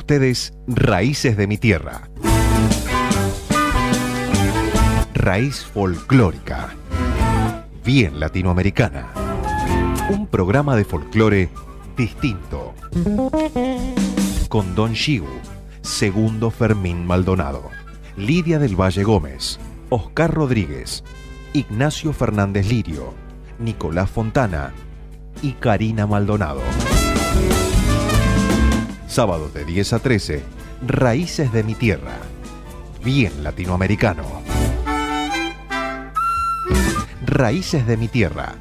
ustedes Raíces de mi Tierra. Raíz folclórica. Bien latinoamericana. Un programa de folclore distinto. Con Don Shiu, Segundo Fermín Maldonado, Lidia del Valle Gómez, Oscar Rodríguez, Ignacio Fernández Lirio, Nicolás Fontana y Karina Maldonado. Sábado de 10 a 13, Raíces de mi Tierra. Bien latinoamericano. Raíces de mi Tierra.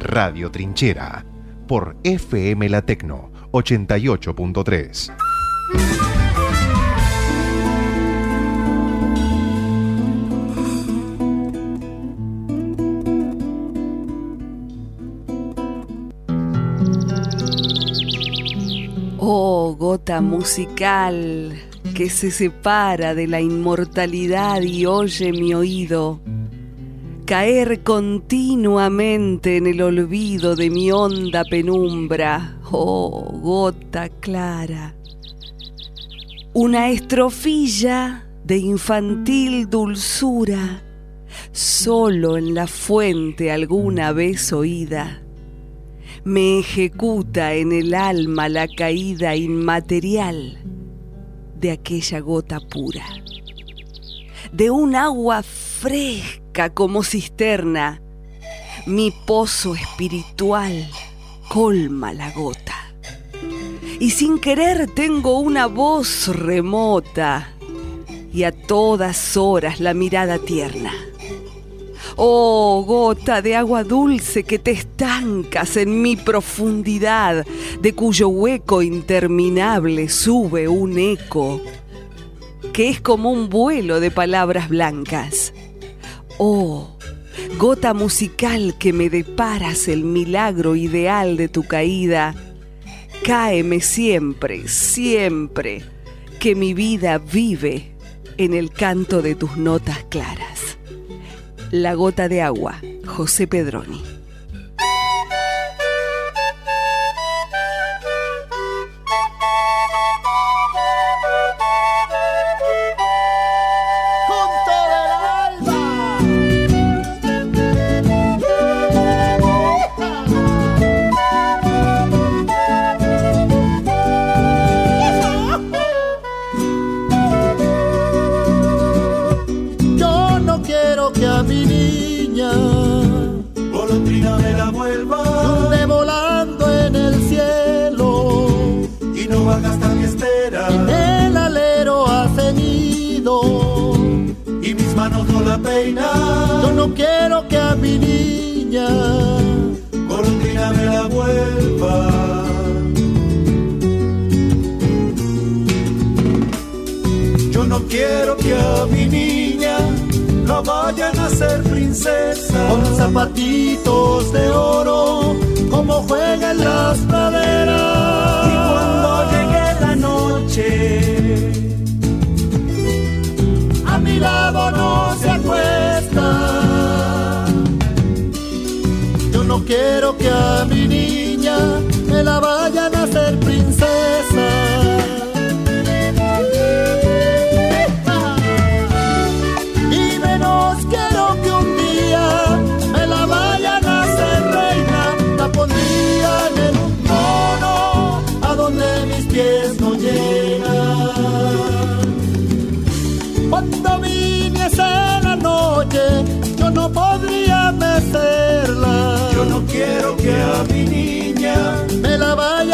Radio Trinchera. Por FM La Tecno 88.3. Oh, gota musical que se separa de la inmortalidad y oye mi oído, caer continuamente en el olvido de mi honda penumbra, oh, gota clara, una estrofilla de infantil dulzura, solo en la fuente alguna vez oída me ejecuta en el alma la caída inmaterial de aquella gota pura, de un agua fresca como cisterna. Mi pozo espiritual colma la gota. Y sin querer tengo una voz remota y a todas horas la mirada tierna. Oh, gota de agua dulce que te estancas en mi profundidad, de cuyo hueco interminable sube un eco, que es como un vuelo de palabras blancas. Oh, gota musical que me deparas el milagro ideal de tu caída, cáeme siempre, siempre, que mi vida vive en el canto de tus notas claras. La gota de agua, José Pedroni. La Yo no quiero que a mi niña Golondrina me la vuelva. Yo no quiero que a mi niña la vayan a hacer princesa. con zapatitos de quiero que a mi niña me la vayan a hacer princesa. Quiero que a mi niña Me la vayan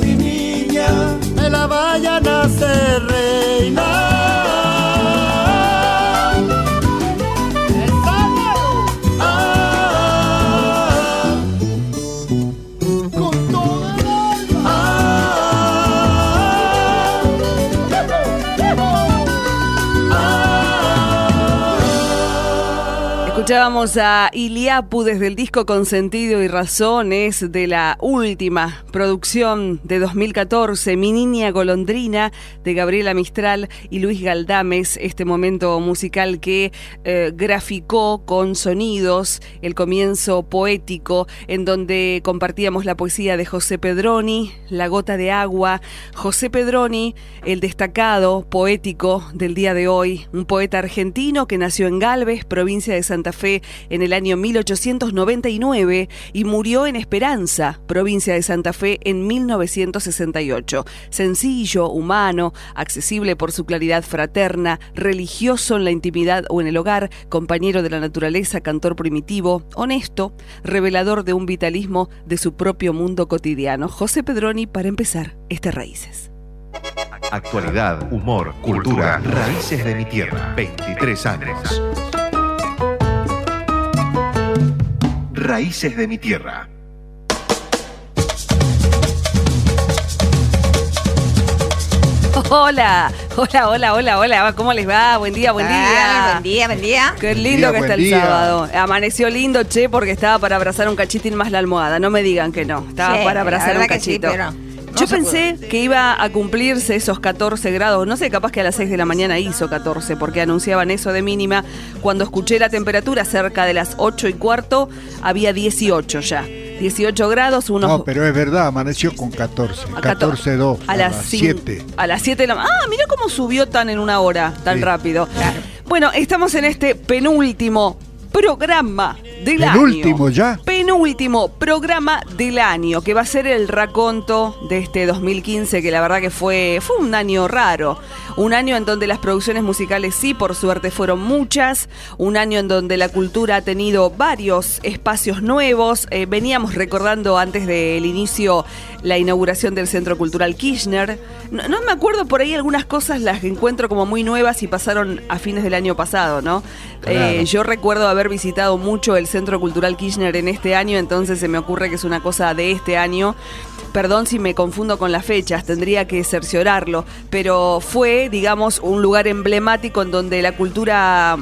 mi niña me la vayan a hacer reina. Escuchábamos a Iliapu desde el disco Con Sentido y Razones de la última producción de 2014, Mi Niña Golondrina, de Gabriela Mistral y Luis Galdames, este momento musical que eh, graficó con sonidos el comienzo poético, en donde compartíamos la poesía de José Pedroni, La Gota de Agua. José Pedroni, el destacado poético del día de hoy, un poeta argentino que nació en Galvez, provincia de Santa Fe en el año 1899 y murió en Esperanza, provincia de Santa Fe, en 1968. Sencillo, humano, accesible por su claridad fraterna, religioso en la intimidad o en el hogar, compañero de la naturaleza, cantor primitivo, honesto, revelador de un vitalismo de su propio mundo cotidiano. José Pedroni, para empezar, este Raíces. Actualidad, humor, cultura, raíces de mi tierra. 23 años. Raíces de mi tierra. Hola, hola, hola, hola, hola. ¿Cómo les va? Buen día, buen día. buen día, buen día. Qué lindo que está el día. sábado. Amaneció lindo, che, porque estaba para abrazar un cachitín más la almohada. No me digan que no. Estaba Sí, para la abrazar un verdad que sí, cachito. pero Yo pensé que iba a cumplirse esos 14 grados. No sé, capaz que a las 6 de la mañana hizo 14, porque anunciaban eso de mínima. Cuando escuché la temperatura, cerca de las 8 y cuarto, había 18 ya. 18 grados, unos No, pero es verdad, amaneció con 14. A cator- 14-2. A las 7. 7. A las 7 de la ma- Ah, mira cómo subió tan en una hora, tan Sí. rápido. Bueno, estamos en este penúltimo programa del año. ¿Penúltimo ya? Penúltimo programa del año, que va a ser el raconto de este 2015, que la verdad que fue, fue un año raro. Un año en donde las producciones musicales sí, por suerte, fueron muchas. Un año en donde la cultura ha tenido varios espacios nuevos. Eh, veníamos recordando antes del inicio la inauguración del Centro Cultural Kirchner. No, no me acuerdo por ahí algunas cosas las encuentro como muy nuevas y pasaron a fines del año pasado, ¿no? Eh, yo recuerdo haber visitado mucho el Centro Cultural Kirchner en este año, entonces se me ocurre que es una cosa de este año. Perdón si me confundo con las fechas, tendría que cerciorarlo, pero fue, digamos, un lugar emblemático en donde la cultura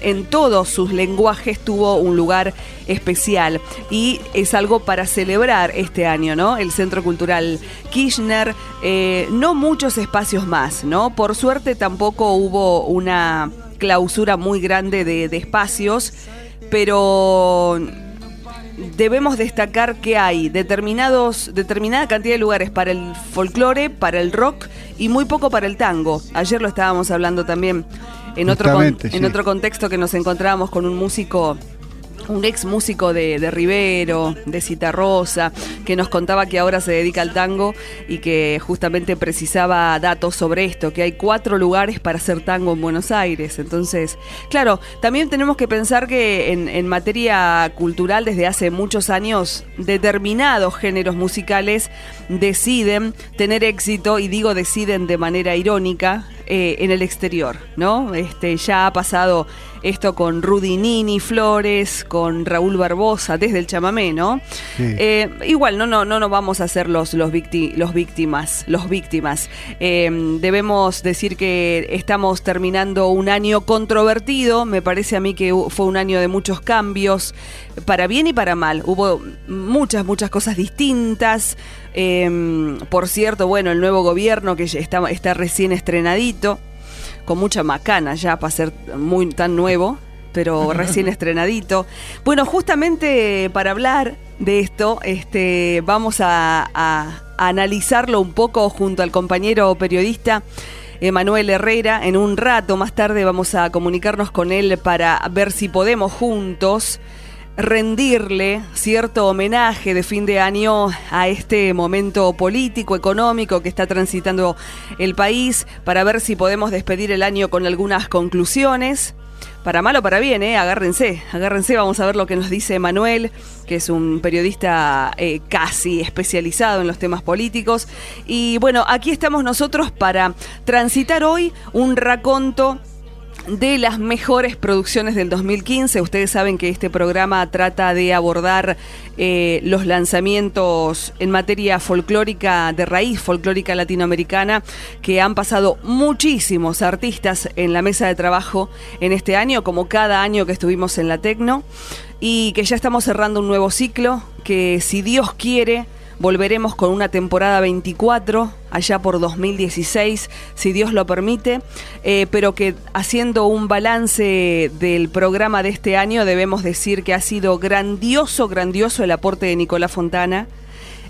en todos sus lenguajes tuvo un lugar especial y es algo para celebrar este año, ¿no? El Centro Cultural Kirchner, eh, no muchos espacios más, ¿no? Por suerte tampoco hubo una clausura muy grande de, de espacios, pero debemos destacar que hay determinados, determinada cantidad de lugares para el folclore, para el rock y muy poco para el tango. Ayer lo estábamos hablando también en otro, con- en sí. otro contexto que nos encontrábamos con un músico un ex músico de, de Rivero, de Citarrosa, que nos contaba que ahora se dedica al tango y que justamente precisaba datos sobre esto, que hay cuatro lugares para hacer tango en Buenos Aires. Entonces, claro, también tenemos que pensar que en, materia cultural desde hace muchos años determinados géneros musicales deciden tener éxito, y digo deciden de manera irónica, eh, en el exterior, ¿no? Este, ya ha pasado esto con Rudy Nini Flores, con Raúl Barbosa, desde el chamamé, ¿no? Sí. Eh, igual, no, no, no nos vamos a hacer los, los, victi- los víctimas, los víctimas. Eh, debemos decir que estamos terminando un año controvertido, me parece a mí que fue un año de muchos cambios, para bien y para mal. Hubo muchas, muchas cosas distintas. Eh, por cierto, bueno, el nuevo gobierno que está, está recién estrenadito, con mucha macana ya para ser muy tan nuevo, pero recién estrenadito. Bueno, justamente para hablar de esto, este, vamos a, a- a analizarlo un poco junto al compañero periodista. Emanuel Herrera, en un rato más tarde vamos a comunicarnos con él para ver si podemos juntos rendirle cierto homenaje de fin de año a este momento político, económico que está transitando el país, para ver si podemos despedir el año con algunas conclusiones. Para mal o para bien, ¿eh? agárrense, agárrense, vamos a ver lo que nos dice Manuel, que es un periodista eh, casi especializado en los temas políticos. Y bueno, aquí estamos nosotros para transitar hoy un raconto de las mejores producciones del 2015. Ustedes saben que este programa trata de abordar eh, los lanzamientos en materia folclórica de raíz, folclórica latinoamericana, que han pasado muchísimos artistas en la mesa de trabajo en este año, como cada año que estuvimos en la Tecno, y que ya estamos cerrando un nuevo ciclo, que si Dios quiere, Volveremos con una temporada 24 allá por 2016, si Dios lo permite, eh, pero que haciendo un balance del programa de este año debemos decir que ha sido grandioso, grandioso el aporte de Nicolás Fontana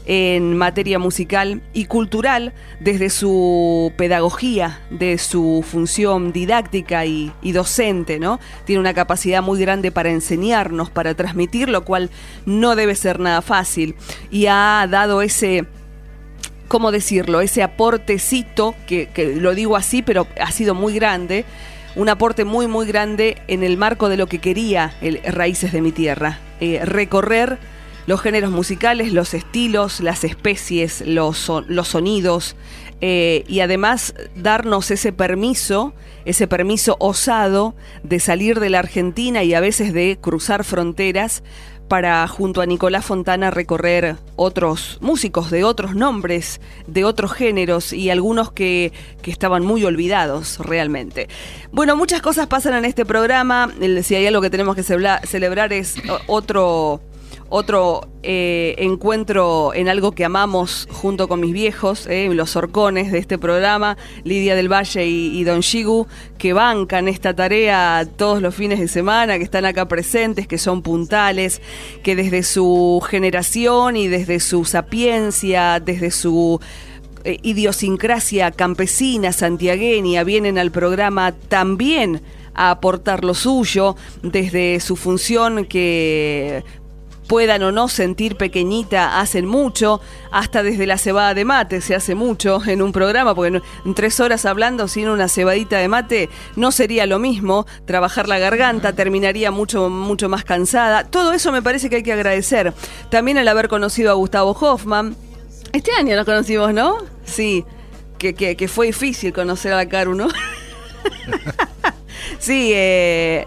en materia musical y cultural desde su pedagogía, de su función didáctica y, docente, ¿no? Tiene una capacidad muy grande para enseñarnos, para transmitir, lo cual no debe ser nada fácil. Y ha dado ese ¿cómo decirlo? Ese aportecito, que, lo digo así, pero ha sido muy grande, un aporte muy, muy grande en el marco de lo que quería el Raíces de mi Tierra. Eh, recorrer los géneros musicales, los estilos, las especies, los, sonidos eh, y además darnos ese permiso, ese permiso osado de salir de la Argentina y a veces de cruzar fronteras para junto a Nicolás Fontana recorrer otros músicos de otros nombres, de otros géneros y algunos que, que, estaban muy olvidados realmente. Bueno, muchas cosas pasan en este programa. Si hay algo que tenemos que celebrar es otro otro eh, encuentro en algo que amamos junto con mis viejos, eh, los orcones de este programa, Lidia del Valle y, Don Shigu, que bancan esta tarea todos los fines de semana, que están acá presentes, que son puntales, que desde su generación y desde su sapiencia, desde su eh, idiosincrasia campesina, santiagueña, vienen al programa también a aportar lo suyo desde su función que puedan o no sentir pequeñita, hacen mucho, hasta desde la cebada de mate se hace mucho en un programa, porque en tres horas hablando sin una cebadita de mate no sería lo mismo, trabajar la garganta terminaría mucho, mucho más cansada. Todo eso me parece que hay que agradecer. También el haber conocido a Gustavo Hoffman. Este año lo conocimos, ¿no? Sí, que, que, fue difícil conocer a la Caru, ¿no? sí, eh,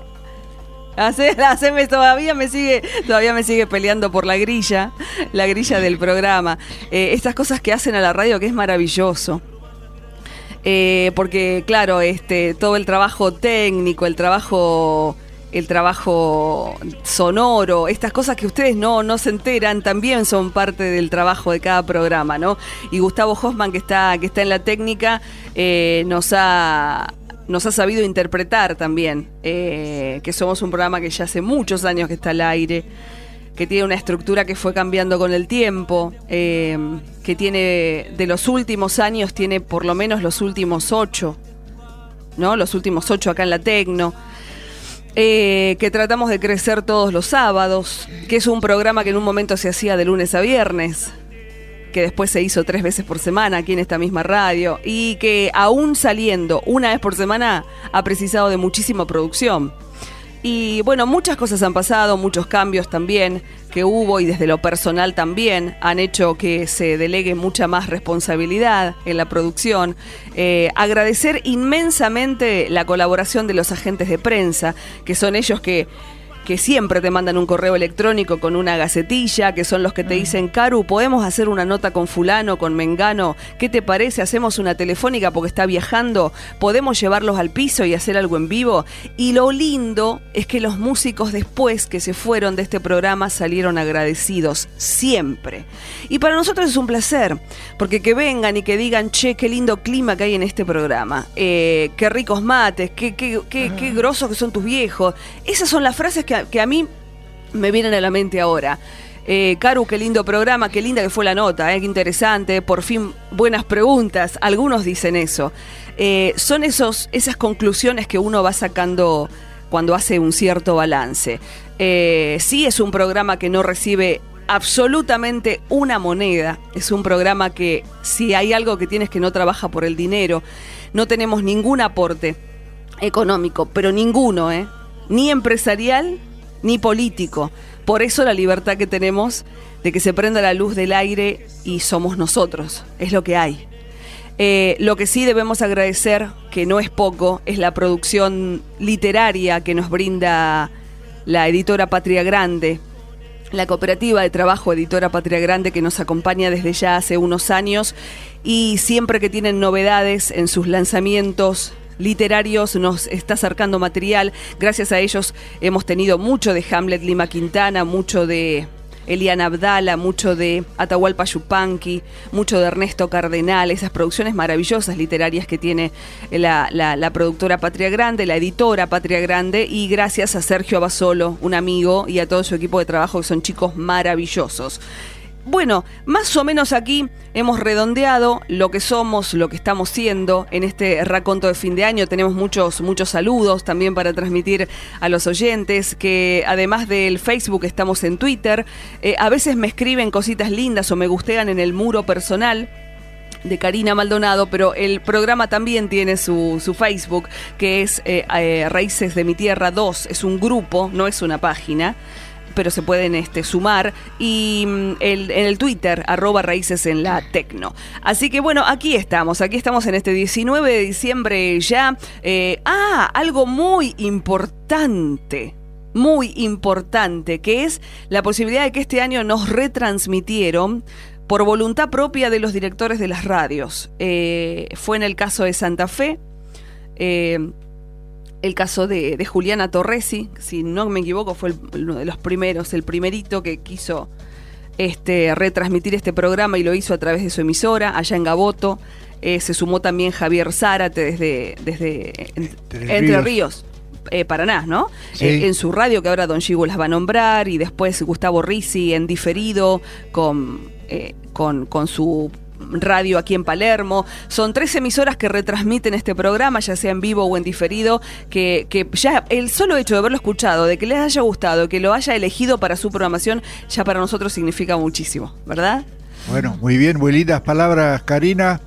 Haceme, todavía me sigue, todavía me sigue peleando por la grilla, la grilla del programa. Eh, estas cosas que hacen a la radio que es maravilloso. Eh, porque, claro, este, todo el trabajo técnico, el trabajo el trabajo sonoro, estas cosas que ustedes no, no se enteran, también son parte del trabajo de cada programa, ¿no? Y Gustavo Hoffman, que está, que está en la técnica, eh, nos ha nos ha sabido interpretar también, eh, que somos un programa que ya hace muchos años que está al aire, que tiene una estructura que fue cambiando con el tiempo, eh, que tiene de los últimos años, tiene por lo menos los últimos ocho, ¿no? Los últimos ocho acá en la Tecno. Eh, que tratamos de crecer todos los sábados, que es un programa que en un momento se hacía de lunes a viernes, que después se hizo tres veces por semana aquí en esta misma radio y que aún saliendo una vez por semana ha precisado de muchísima producción. Y bueno, muchas cosas han pasado, muchos cambios también que hubo y desde lo personal también han hecho que se delegue mucha más responsabilidad en la producción. Eh, agradecer inmensamente la colaboración de los agentes de prensa, que son ellos que que siempre te mandan un correo electrónico con una gacetilla, que son los que te mm. dicen, Caru, podemos hacer una nota con fulano, con Mengano, ¿qué te parece? Hacemos una telefónica porque está viajando, podemos llevarlos al piso y hacer algo en vivo. Y lo lindo es que los músicos después que se fueron de este programa salieron agradecidos, siempre. Y para nosotros es un placer, porque que vengan y que digan, che, qué lindo clima que hay en este programa, eh, qué ricos mates, qué, qué, qué, qué grosos que son tus viejos. Esas son las frases que que, a mí me vienen a la mente ahora. Eh, Caru, qué lindo programa, qué linda que fue la nota, eh, qué interesante, por fin buenas preguntas, algunos dicen eso. Eh, son esos, esas conclusiones que uno va sacando cuando hace un cierto balance. Eh, sí es un programa que no recibe absolutamente una moneda, es un programa que si hay algo que tienes que no trabaja por el dinero, no tenemos ningún aporte económico, pero ninguno, ni empresarial ni político. Por eso la libertad que tenemos de que se prenda la luz del aire y somos nosotros, es lo que hay. Eh, lo que sí debemos agradecer, que no es poco, es la producción literaria que nos brinda la editora Patria Grande, la cooperativa de trabajo Editora Patria Grande que nos acompaña desde ya hace unos años y siempre que tienen novedades en sus lanzamientos literarios nos está acercando material. Gracias a ellos hemos tenido mucho de Hamlet Lima Quintana, mucho de Eliana Abdala, mucho de Atahualpa Yupanqui, mucho de Ernesto Cardenal, esas producciones maravillosas literarias que tiene la, la, productora Patria Grande, la editora Patria Grande, y gracias a Sergio Abasolo, un amigo, y a todo su equipo de trabajo, que son chicos maravillosos. Bueno, más o menos aquí hemos redondeado lo que somos, lo que estamos siendo en este raconto de fin de año. Tenemos muchos, muchos saludos también para transmitir a los oyentes, que además del Facebook estamos en Twitter. Eh, a veces me escriben cositas lindas o me gustean en el muro personal de Karina Maldonado, pero el programa también tiene su, Facebook, que es eh, eh, Raíces de mi Tierra 2, es un grupo, no es una página pero se pueden este, sumar. Y mm, el, en el Twitter, arroba raíces en la tecno. Así que bueno, aquí estamos, aquí estamos en este 19 de diciembre ya. Eh, ah, algo muy importante muy importante, que es la posibilidad de que este año nos retransmitieron por voluntad propia de los directores de las radios. Eh, fue en el caso de Santa Fe. Eh, el caso de, Juliana Torresi, si no me equivoco, fue uno de los primeros, el primerito que quiso este, retransmitir este programa y lo hizo a través de su emisora, allá en Gaboto. Eh, se sumó también Javier Zárate desde, desde Entre, Ríos. Eh, Paraná, ¿no? Eh, en su radio, que ahora Don Chigo las va a nombrar, y después Gustavo Risi en diferido con, con, con su radio aquí en Palermo. Son tres emisoras que retransmiten este programa, ya sea en vivo o en diferido, que, que ya el solo hecho de haberlo escuchado, de que les haya gustado, que lo haya elegido para su programación, ya para nosotros significa muchísimo, ¿verdad? Bueno, muy bien, muy lindas palabras, Karina.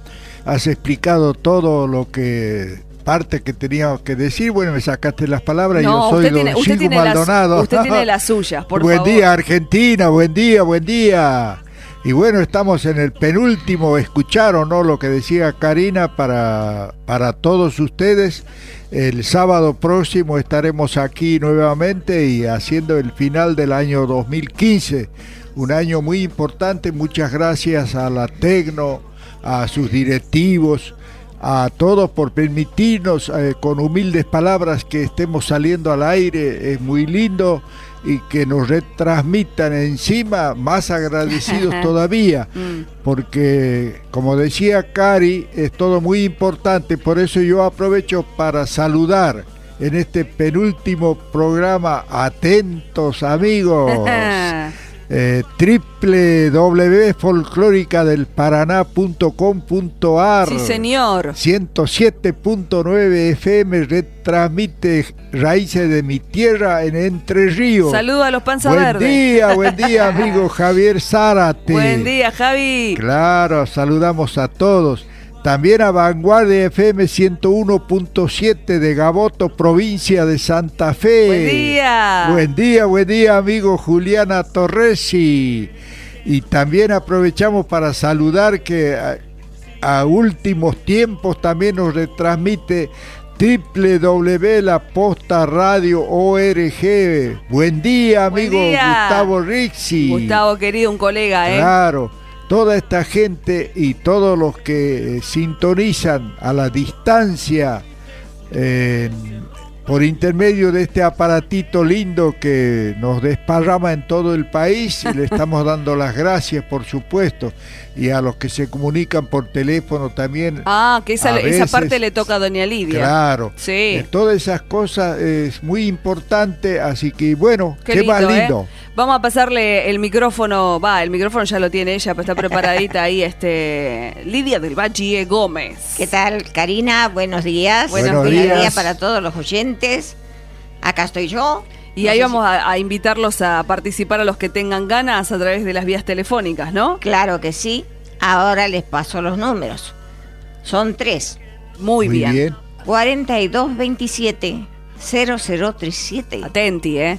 Has explicado todo lo que parte que tenía que decir. Bueno, me sacaste las palabras. Yo soy usted tiene, usted tiene Maldonado. Las, usted tiene las suyas, por buen día, Argentina. Buen día, buen día. Y bueno, estamos en el penúltimo, escucharon ¿no? lo que decía Karina para, para todos ustedes. El sábado próximo estaremos aquí nuevamente y haciendo el final del año 2015, un año muy importante. Muchas gracias a la Tecno, a sus directivos, a todos por permitirnos eh, con humildes palabras que estemos saliendo al aire. Es muy lindo y que nos retransmitan encima, más agradecidos todavía, mm. porque como decía Cari, es todo muy importante, por eso yo aprovecho para saludar en este penúltimo programa, atentos amigos. eh, www.folclóricadelparaná.com.ar Sí, señor. 107.9 FM retransmite Raíces de mi Tierra en Entre Ríos. Saludos a los panza Buen día, buen día, amigo Javier Zárate. Buen día, Javi. Claro, saludamos a todos. También a Vanguardia FM 101.7 de Gaboto, provincia de Santa Fe. Buen día. Buen día, buen día, amigo Juliana Torresi. Y también aprovechamos para saludar que a, últimos tiempos también nos retransmite www.lapostaradio.org. Buen día, amigo Gustavo Rixi. Gustavo, querido, un colega, ¿eh? Claro toda esta gente y todos los que eh, sintonizan a la distancia por intermedio de este aparatito lindo que nos desparrama en todo el país y le estamos dando las gracias, por supuesto, y a los que se comunican por teléfono también. Ah, que esa, esa parte le toca a doña Lidia. Claro. Sí. Eh, todas esas cosas es muy importante, así que bueno, qué, más lindo. ¿eh? Vamos a pasarle el micrófono, va, el micrófono ya lo tiene ella, pero está preparadita ahí, este, Lidia del Valle Gómez. ¿Qué tal, Karina? Buenos días. Buenos, días para todos los oyentes Acá estoy yo. Y ahí vamos a, invitarlos a participar a los que tengan ganas a través de las vías telefónicas, ¿no? Claro que sí. Ahora les paso los números. Son tres. Muy, bien. bien. 4227 0037 Atenti, ¿eh?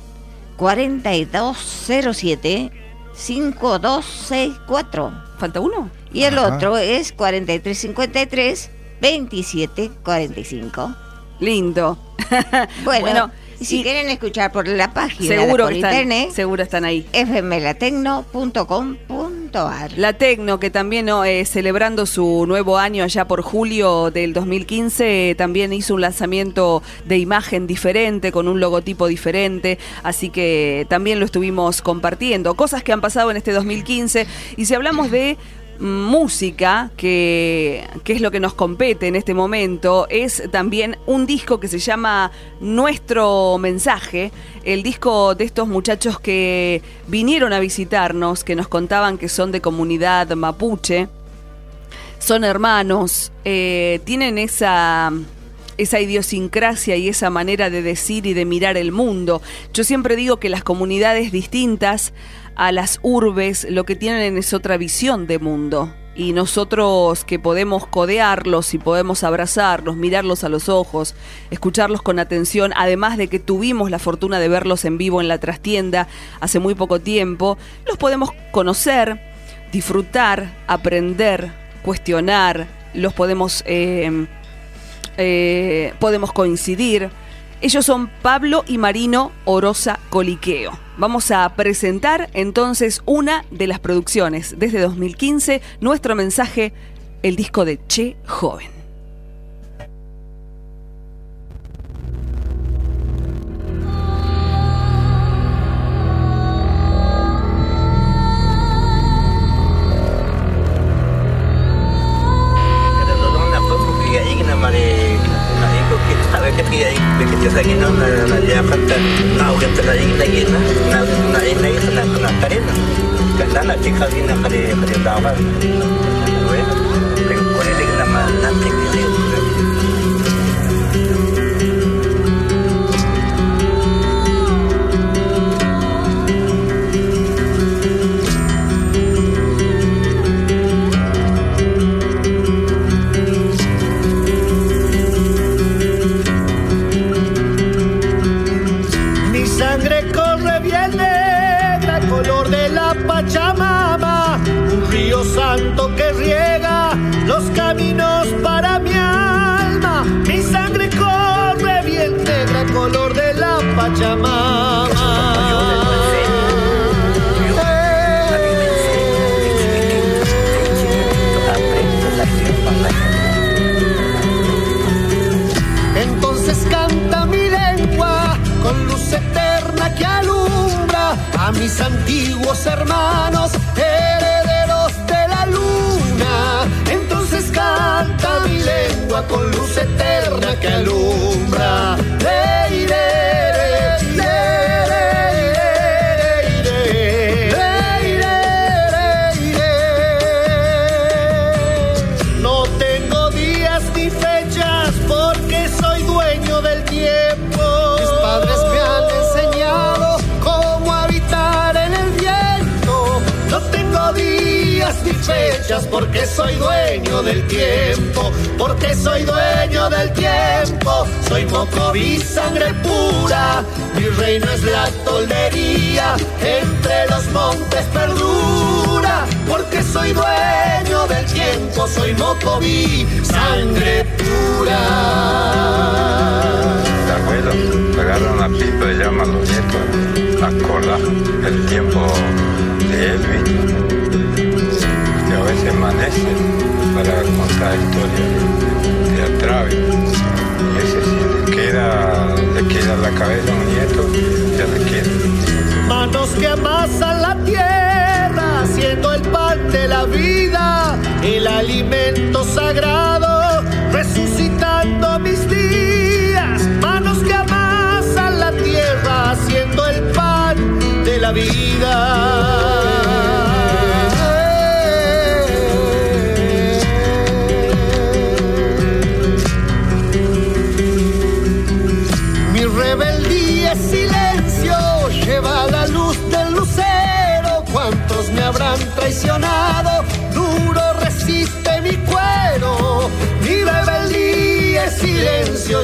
4207 5264. ¿Falta uno? Y el Ajá. otro es 4353 2745. Lindo. Bueno, Bueno, y si y- quieren escuchar por la página Seguro por están, internet, seguro están ahí. fmlatecno.com.ar. La Tecno, que también ¿no? eh, celebrando su nuevo año allá por julio del 2015, también hizo un lanzamiento de imagen diferente, con un logotipo diferente, así que también lo estuvimos compartiendo. Cosas que han pasado en este 2015. Y si hablamos de música, que, que es lo que nos compete en este momento, es también un disco que se llama Nuestro Mensaje, el disco de estos muchachos que vinieron a visitarnos, que nos contaban que son de comunidad mapuche, son hermanos, eh, tienen esa esa idiosincrasia y esa manera de decir y de mirar el mundo. Yo siempre digo que las comunidades distintas a las urbes lo que tienen es otra visión de mundo. Y nosotros que podemos codearlos y podemos abrazarlos, mirarlos a los ojos, escucharlos con atención, además de que tuvimos la fortuna de verlos en vivo en la trastienda hace muy poco tiempo, los podemos conocer, disfrutar, aprender, cuestionar, los podemos, eh, eh, podemos coincidir. Ellos son Pablo y Marino Orosa Coliqueo. Vamos a presentar entonces una de las producciones desde 2015, nuestro mensaje, el disco de Che Joven. lagi no na naliakan ta naugat na ing lagi na na na ing lagi na na karin kanda na chikarin na kare kare dawan antiguos hermanos, herederos de la luna. Entonces canta mi lengua con luz eterna que alumbra. Porque soy dueño del tiempo. Porque soy dueño del tiempo. Soy mocoví, sangre pura. Mi reino es la toldería. Entre los montes perdura. Porque soy dueño del tiempo. Soy mocoví, sangre pura. El abuelo agarra una pipa y llama a los nietos a acordar el tiempo de Elvin. Veces amanece para contar historias teatrales. Ese sí le queda, le queda la cabeza a un nieto, ya le queda. Manos que amasan la tierra, haciendo el pan de la vida, el alimento sagrado, resucitando mis días. Manos que amasan la tierra, haciendo el pan de la vida.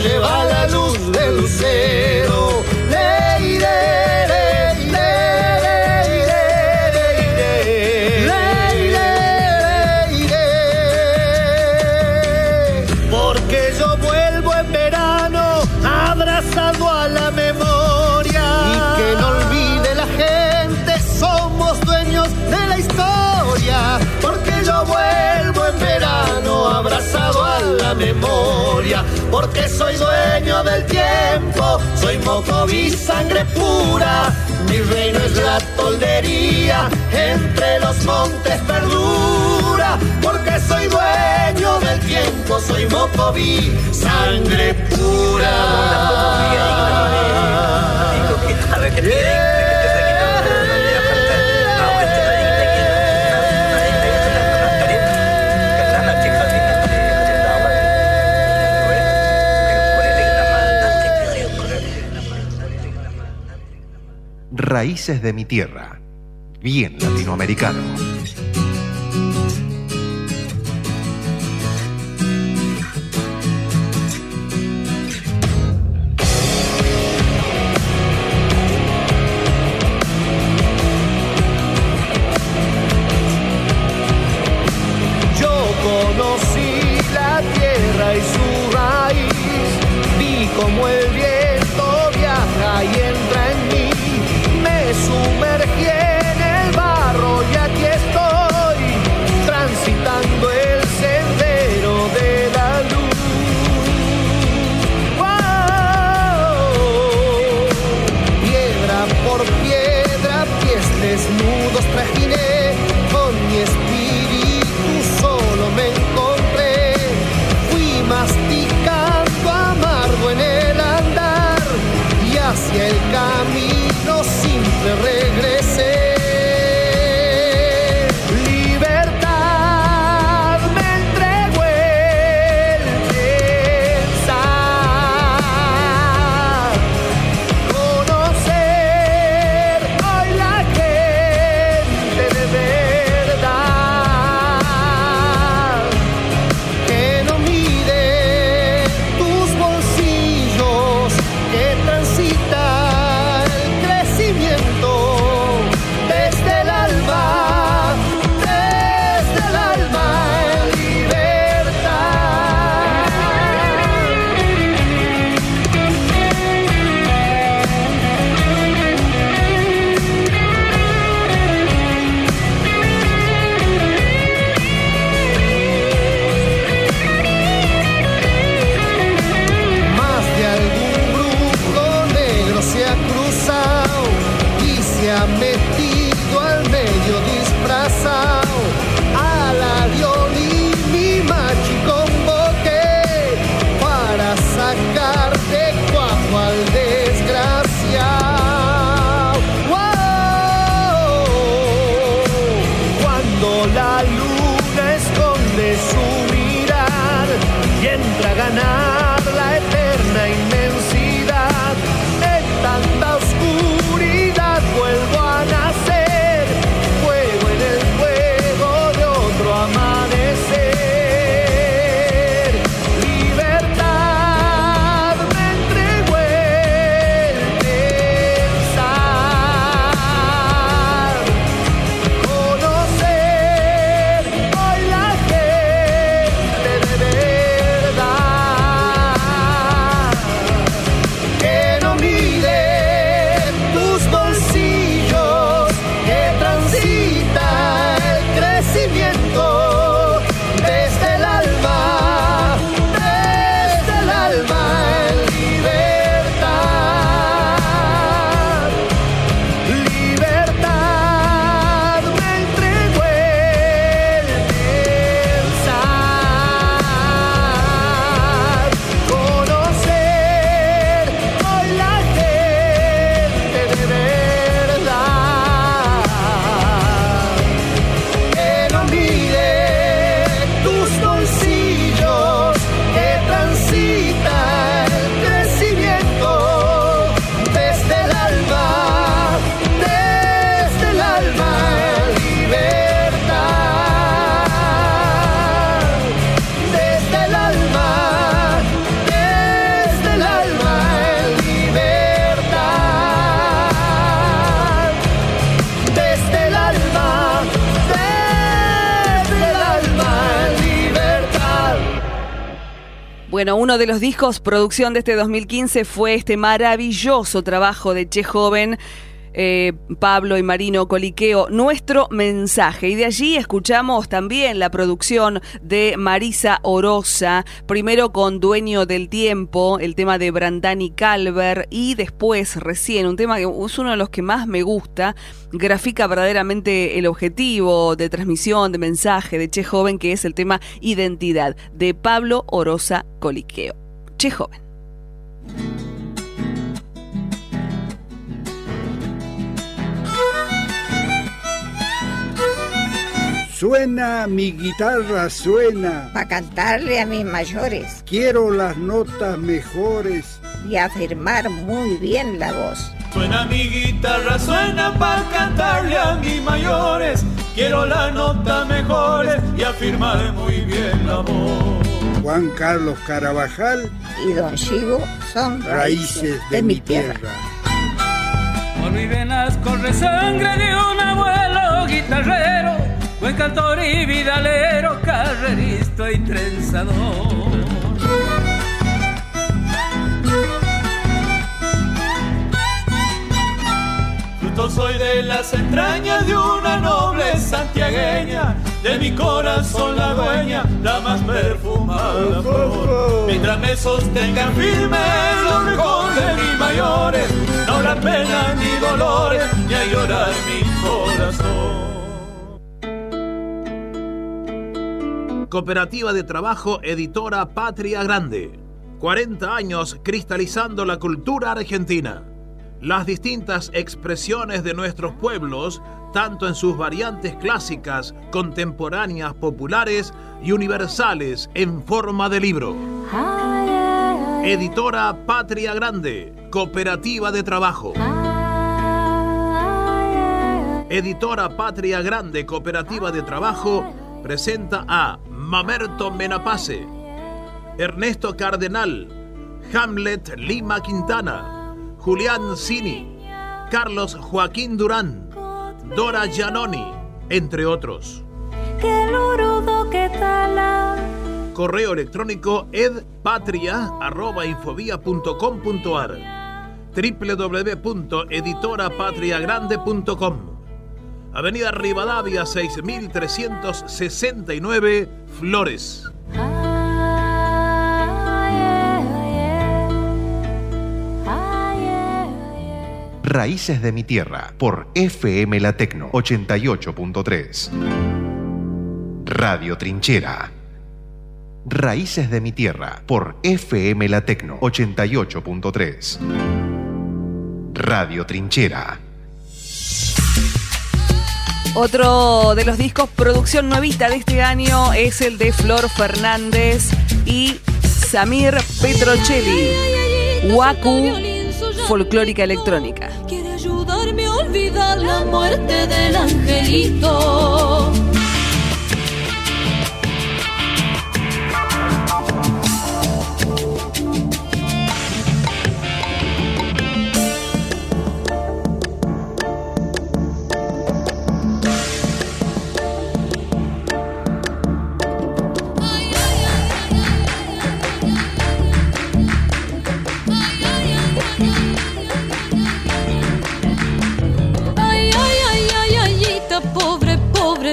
Lleva la luz del lucero. soy dueño del tiempo, soy moco y sangre pura. Mi reino es la toldería, entre los montes perdura, porque soy dueño del tiempo, soy mocoví, sangre pura. Yeah. Raíces de mi tierra. Bien latinoamericano. De los discos producción de este 2015 fue este maravilloso trabajo de Che Joven eh, Pablo y Marino Coliqueo, nuestro mensaje. Y de allí escuchamos también la producción de Marisa Orosa, primero con Dueño del Tiempo, el tema de Brandani Calver, y después recién un tema que es uno de los que más me gusta, grafica verdaderamente el objetivo de transmisión, de mensaje de Che Joven, que es el tema Identidad, de Pablo Orosa Coliqueo. Che Joven. Suena mi guitarra, suena. Para cantarle a mis mayores Quiero las notas mejores. y afirmar muy bien la voz. Suena mi guitarra, suena para cantarle a mis mayores. Quiero la nota mejores y afirmar muy bien la voz. Juan Carlos Carabajal, Y Don Chigo son raíces de mi tierra. Por mi venas corre sangre de un abuelo guitarrero, buen cantor y vidalero, carrerista y trenzador. Fruto soy de las entrañas de una noble santiagueña, de mi corazón la dueña, la más perfumada flor. Mientras me sostengan firmes los de mis mayores, no habrá pena ni dolores, ni a llorar mi corazón. Cooperativa de Trabajo Editora Patria Grande. 40 años cristalizando la cultura argentina. Las distintas expresiones de nuestros pueblos, tanto en sus variantes clásicas, contemporáneas, populares y universales en forma de libro. Editora Patria Grande, Cooperativa de Trabajo. Editora Patria Grande, Cooperativa de Trabajo, presenta a Mamerto Menapace, Ernesto Cardenal, Hamlet Lima Quintana, Julián Cini, Carlos Joaquín Durán, Dora Giannoni, entre otros. Correo electrónico edpatria.infobia.com.ar www.editorapatriagrande.com Avenida Rivadavia 6369 Flores. Raíces de mi tierra por FM La Tecno 88.3. Radio Trinchera. Raíces de mi tierra por FM La Tecno 88.3. Radio Trinchera. Otro de los discos producción nuevita de este año es el de Flor Fernández y Samir Petrocelli. Waku, folclórica electrónica. Quiere ayudarme a olvidar la muerte del angelito.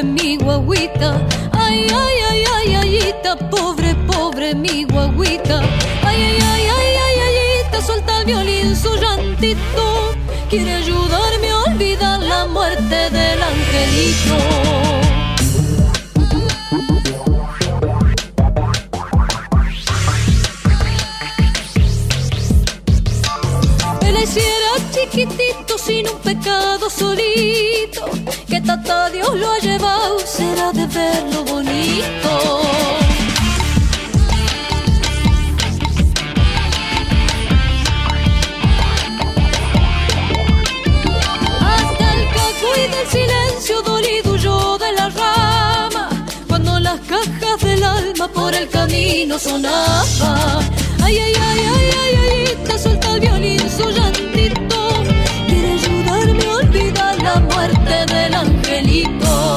Mi guaguita. Ay, ay, ay, ay, ayita, pobre, pobre mi guaguita. Ay, ay, ay, ay, ay, ayita, suelta el violín su llantito. Quiere ayudarme a olvidar la muerte del angelito. Él hiciera chiquitito sin un pecado solito, Dios lo ha llevado, será de bonito. Hasta el cacuy del silencio dolido yo de la rama, cuando las cajas del alma por el camino sonaban. Ay, ay, ay, ay, ay, ay, te suelta el violín su llantito. Angelito.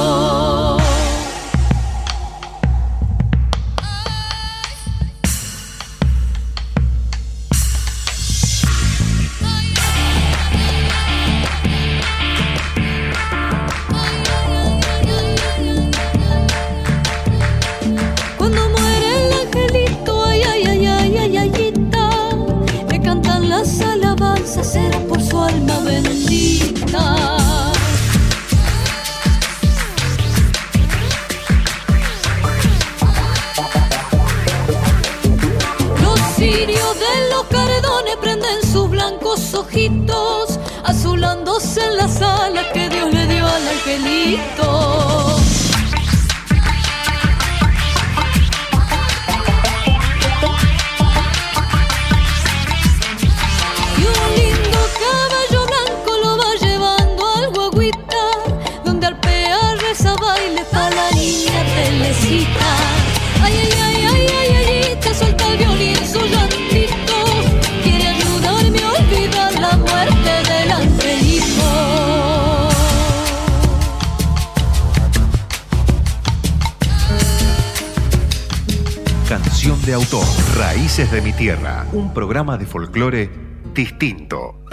Raíces de mi tierra, un programa de folclore distinto.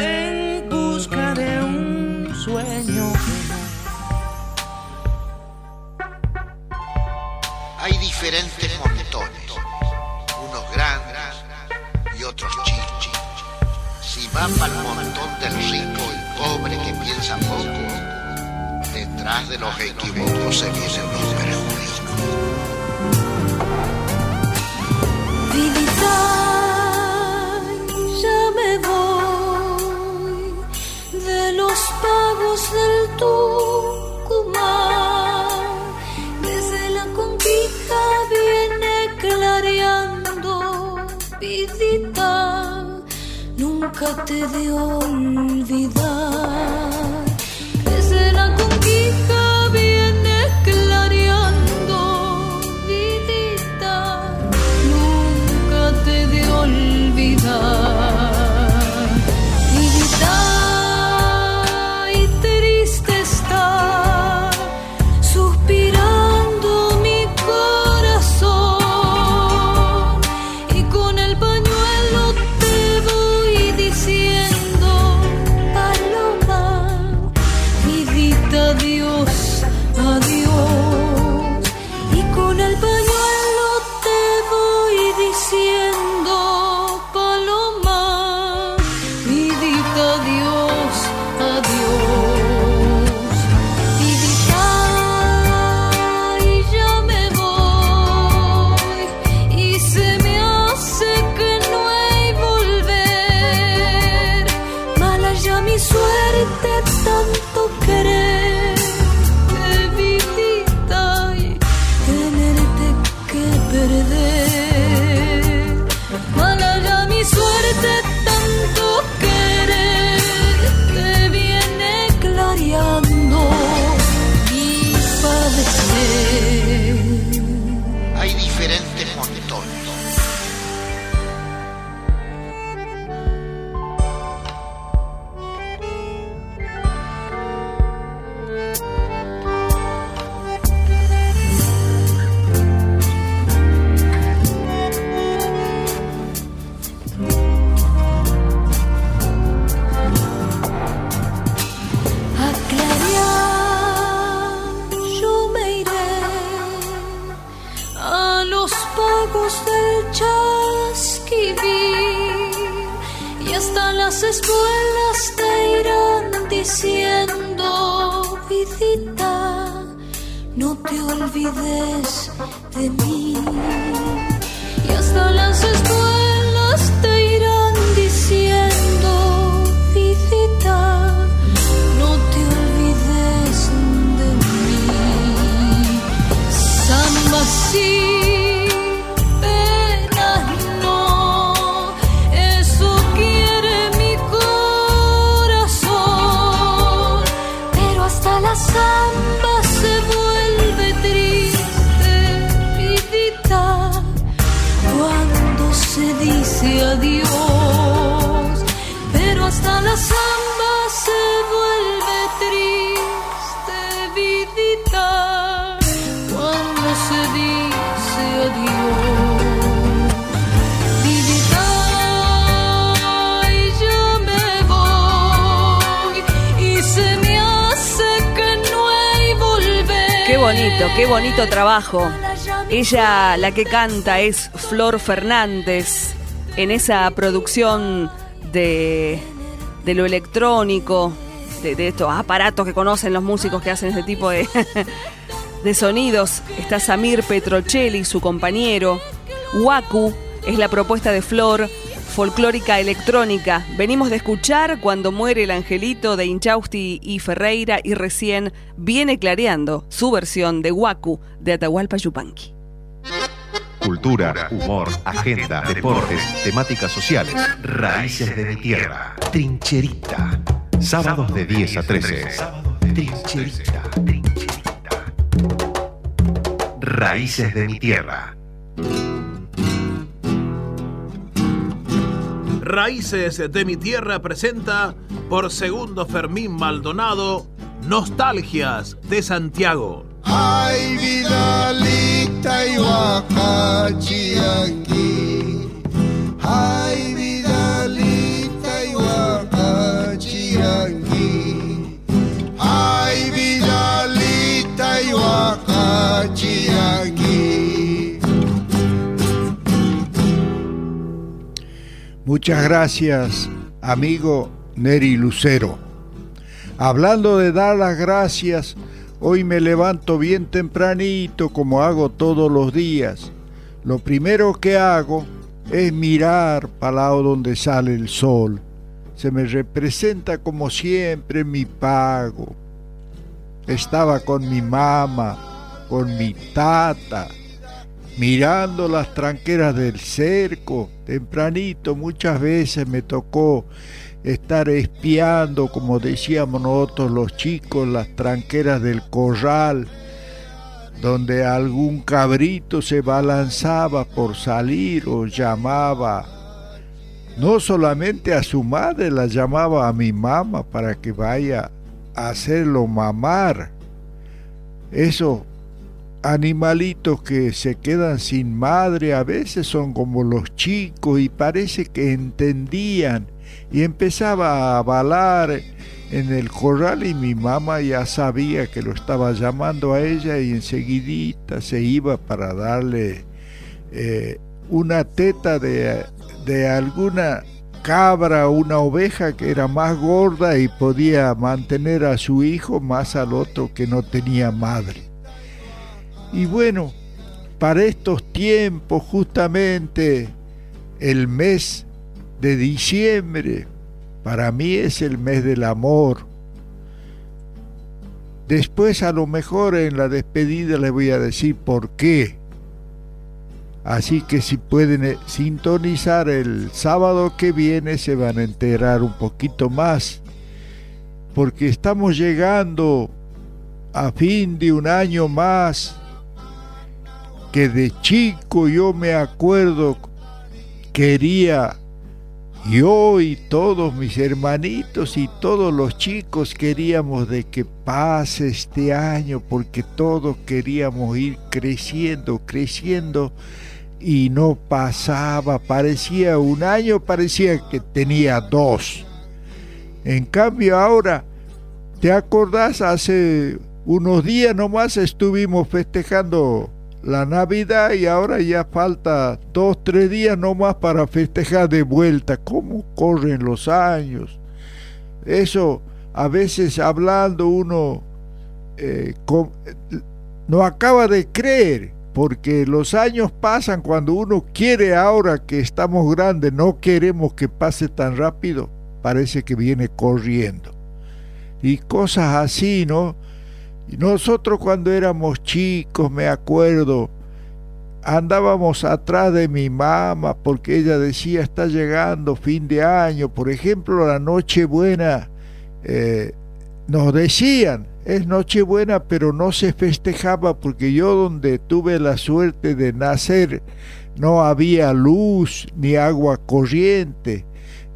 Ella, la que canta, es Flor Fernández en esa producción de de lo electrónico, de, de estos aparatos que conocen los músicos que hacen este tipo de, de sonidos. Está Samir Petrocelli, su compañero. Waku es la propuesta de Flor, folclórica electrónica. Venimos de escuchar Cuando muere el angelito de Inchausti y Ferreira y recién viene clareando su versión de Waku de Atahualpa Yupanqui. Cultura, humor, agenda, deportes, temáticas sociales, raíces de mi tierra, trincherita. Sábados de 10 a 13. Trincherita. Raíces de mi tierra. Raíces de mi tierra presenta por segundo Fermín Maldonado Nostalgias de Santiago. Ay, Vidalita y Huacachiangui. Ay, Vidalita y Huacachiangui. Ay, Vidalita y Huacachiangui. Muchas gracias, amigo Neri Lucero. Hablando de dar las gracias, hoy me levanto bien tempranito como hago todos los días. Lo primero que hago es mirar para lado donde sale el sol. Se me representa como siempre mi pago. Estaba con mi mamá, con mi tata, mirando las tranqueras del cerco. Tempranito muchas veces me tocó estar espiando, como decíamos nosotros los chicos, las tranqueras del corral, donde algún cabrito se balanzaba por salir o llamaba, no solamente a su madre, la llamaba a mi mamá para que vaya a hacerlo mamar. Esos animalitos que se quedan sin madre a veces son como los chicos y parece que entendían y empezaba a balar en el corral y mi mamá ya sabía que lo estaba llamando a ella y enseguidita se iba para darle eh, una teta de, de alguna cabra o una oveja que era más gorda y podía mantener a su hijo más al otro que no tenía madre. Y bueno, para estos tiempos justamente el mes de diciembre para mí es el mes del amor. Después a lo mejor en la despedida les voy a decir por qué. Así que si pueden eh, sintonizar el sábado que viene se van a enterar un poquito más. Porque estamos llegando a fin de un año más que de chico yo me acuerdo quería yo y todos mis hermanitos y todos los chicos queríamos de que pase este año porque todos queríamos ir creciendo, creciendo y no pasaba, parecía un año, parecía que tenía dos. En cambio ahora, ¿te acordás? Hace unos días nomás estuvimos festejando la Navidad y ahora ya falta dos, tres días nomás para festejar de vuelta. ¿Cómo corren los años? Eso a veces hablando uno eh, no acaba de creer, porque los años pasan cuando uno quiere ahora que estamos grandes, no queremos que pase tan rápido, parece que viene corriendo. Y cosas así, ¿no? Y nosotros cuando éramos chicos, me acuerdo, andábamos atrás de mi mamá porque ella decía está llegando fin de año. Por ejemplo, la Nochebuena, eh, nos decían, es Nochebuena, pero no se festejaba porque yo donde tuve la suerte de nacer no había luz ni agua corriente.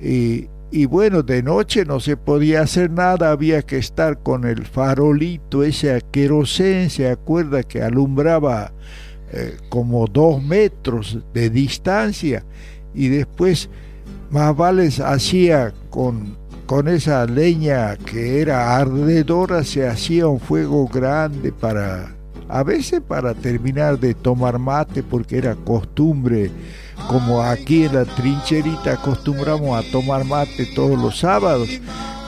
Y, y bueno, de noche no se podía hacer nada, había que estar con el farolito, ese querosén, se acuerda que alumbraba eh, como dos metros de distancia y después más vale hacía con, con esa leña que era ardedora, se hacía un fuego grande para a veces para terminar de tomar mate porque era costumbre, como aquí en la trincherita acostumbramos a tomar mate todos los sábados.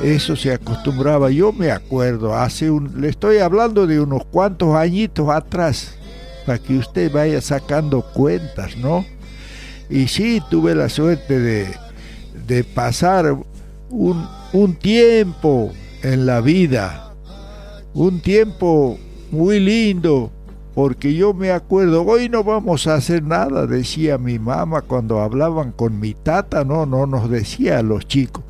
Eso se acostumbraba, yo me acuerdo, hace un, le estoy hablando de unos cuantos añitos atrás, para que usted vaya sacando cuentas, ¿no? Y sí, tuve la suerte de, de pasar un, un tiempo en la vida, un tiempo muy lindo, porque yo me acuerdo, hoy no vamos a hacer nada, decía mi mamá cuando hablaban con mi tata, no, no nos decía a los chicos.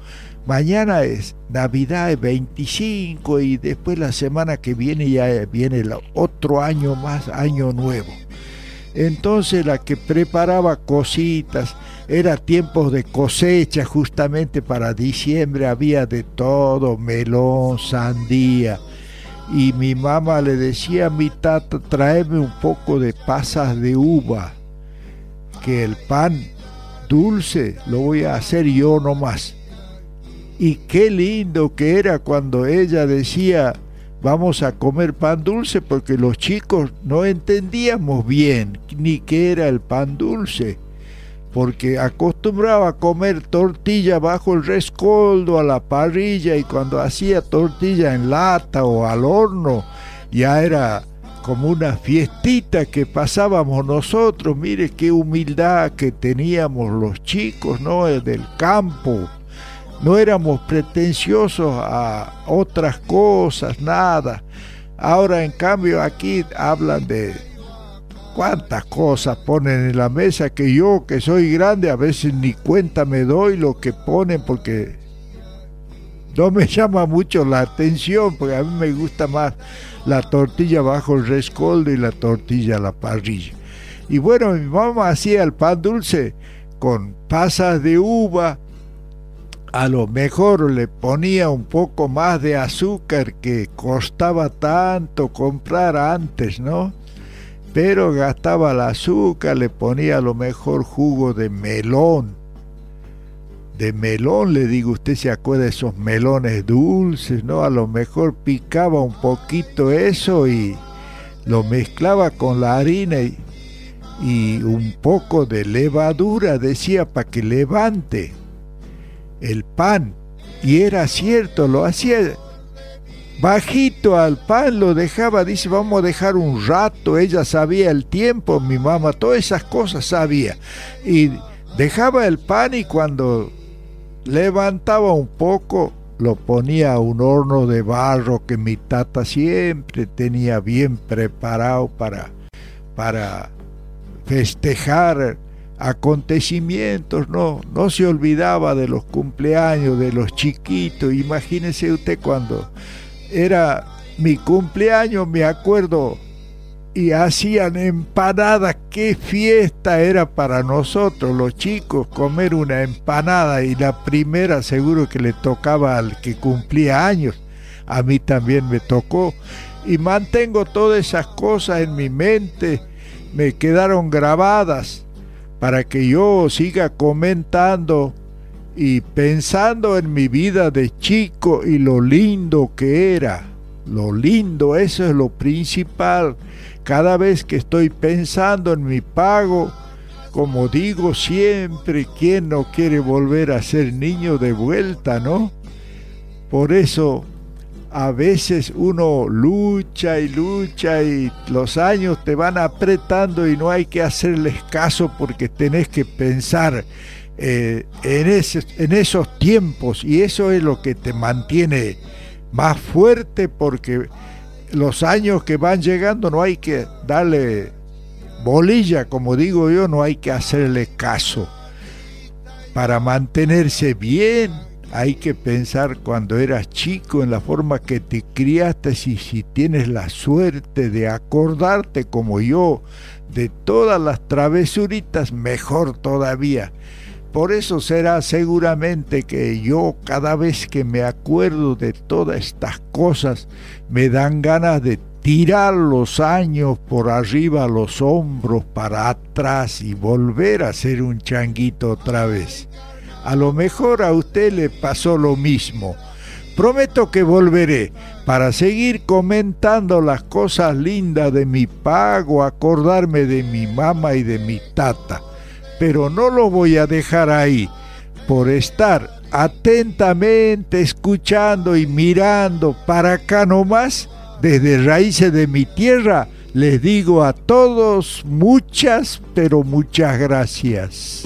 Mañana es Navidad, es 25 y después la semana que viene ya viene el otro año más, año nuevo. Entonces la que preparaba cositas, era tiempos de cosecha justamente para diciembre, había de todo, melón, sandía. Y mi mamá le decía a mi tata, tráeme un poco de pasas de uva, que el pan dulce lo voy a hacer yo nomás. Y qué lindo que era cuando ella decía, vamos a comer pan dulce, porque los chicos no entendíamos bien ni qué era el pan dulce, porque acostumbraba a comer tortilla bajo el rescoldo, a la parrilla, y cuando hacía tortilla en lata o al horno, ya era como una fiestita que pasábamos nosotros, mire qué humildad que teníamos los chicos, ¿no? Del campo no éramos pretenciosos a otras cosas, nada. Ahora en cambio aquí hablan de cuántas cosas ponen en la mesa que yo que soy grande a veces ni cuenta me doy lo que ponen porque no me llama mucho la atención porque a mí me gusta más la tortilla bajo el rescoldo y la tortilla a la parrilla. Y bueno, mi mamá hacía el pan dulce con pasas de uva, a lo mejor le ponía un poco más de azúcar que costaba tanto comprar antes, ¿no? Pero gastaba el azúcar, le ponía a lo mejor jugo de melón. De melón, le digo, usted se acuerda de esos melones dulces, ¿no? A lo mejor picaba un poquito eso y lo mezclaba con la harina y, y un poco de levadura, decía, para que levante el pan. Y era cierto, lo hacía bajito al pan, lo dejaba, dice, vamos a dejar un rato, ella sabía el tiempo, mi mamá, todas esas cosas sabía. Y dejaba el pan y cuando levantaba un poco, lo ponía a un horno de barro que mi tata siempre tenía bien preparado para, para festejar acontecimientos, no, no se olvidaba de los cumpleaños de los chiquitos. Imagínese usted cuando era mi cumpleaños, me acuerdo, y hacían empanadas, qué fiesta era para nosotros los chicos comer una empanada. Y la primera seguro que le tocaba al que cumplía años, a mí también me tocó. Y mantengo todas esas cosas en mi mente, me quedaron grabadas para que yo siga comentando y pensando en mi vida de chico y lo lindo que era. Lo lindo, eso es lo principal. Cada vez que estoy pensando en mi pago, como digo siempre, ¿quién no quiere volver a ser niño de vuelta, no? Por eso a veces uno lucha y lucha y los años te van apretando y no hay que hacerles caso porque tenés que pensar eh, en, en esos tiempos y eso es lo que te mantiene más fuerte porque los años que van llegando no hay que darle bolilla, como digo yo, no hay que hacerle caso. Para mantenerse bien, hay que pensar cuando eras chico en la forma que te criaste y si tienes la suerte de acordarte como yo de todas las travesuritas, mejor todavía. Por eso será seguramente que yo cada vez que me acuerdo de todas estas cosas me dan ganas de tirar los años por arriba los hombros para atrás y volver a ser un changuito otra vez. A lo mejor a usted le pasó lo mismo, Prometo que volveré para seguir comentando las cosas lindas de mi pago, acordarme de mi mamá y de mi tata. Pero no lo voy a dejar ahí por estar atentamente escuchando y mirando para acá nomás, desde raíces de mi tierra, les digo a todos muchas, pero muchas gracias.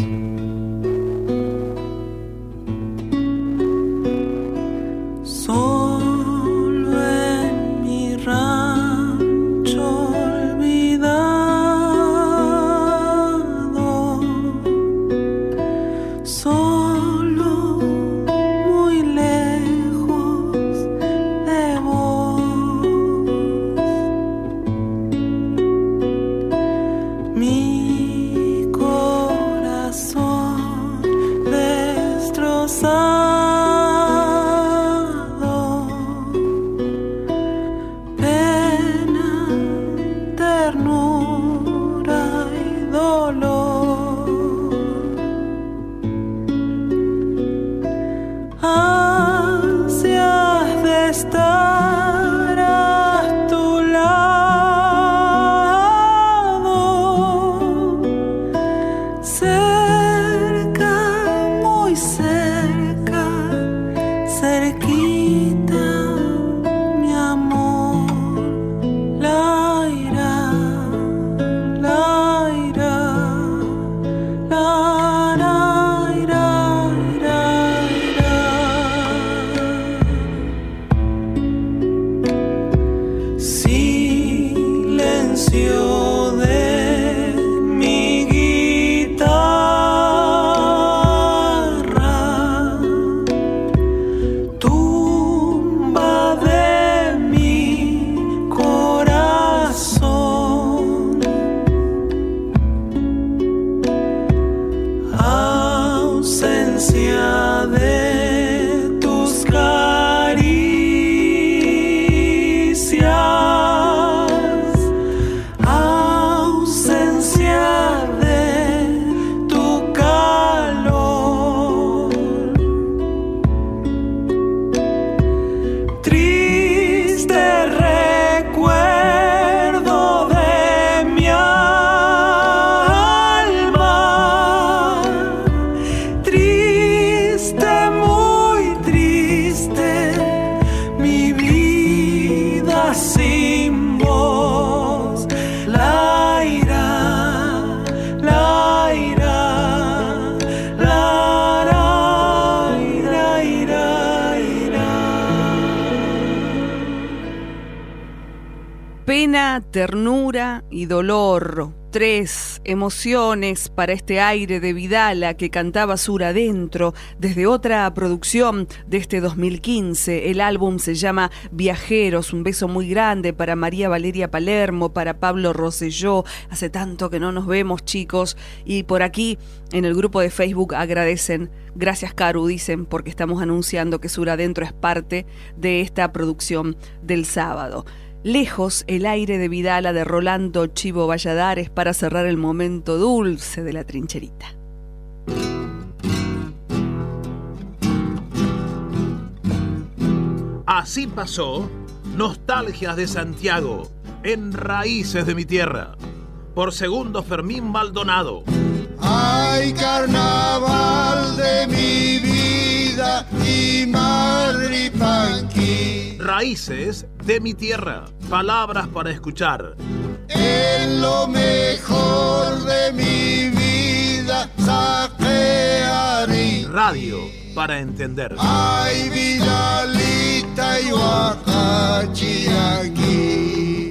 Emociones para este aire de Vidala que cantaba Sur adentro desde otra producción de este 2015. El álbum se llama Viajeros. Un beso muy grande para María Valeria Palermo, para Pablo Rosselló. Hace tanto que no nos vemos, chicos. Y por aquí en el grupo de Facebook agradecen. Gracias, Caru, dicen, porque estamos anunciando que Sur adentro es parte de esta producción del sábado. Lejos el aire de Vidala de Rolando Chivo Valladares para cerrar el momento dulce de la trincherita. Así pasó Nostalgias de Santiago en Raíces de mi Tierra por segundo Fermín Maldonado. Ay, carnaval de mi vida y Panqui. Raíces de mi tierra, palabras para escuchar. En lo mejor de mi vida saquearé. Radio para entender. Ay, Vidalita y aquí.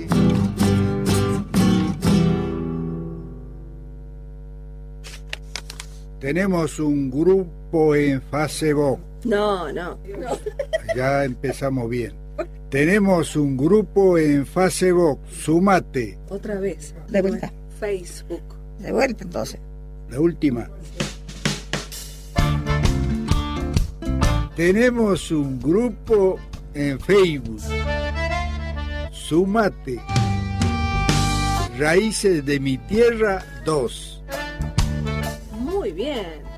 Tenemos un grupo en Facebook. No, no, no. Ya empezamos bien. Tenemos un grupo en Facebook, sumate. Otra vez. De vuelta. Facebook. De vuelta entonces. La última. Tenemos un grupo en Facebook. Sumate. Raíces de mi tierra 2. Bien.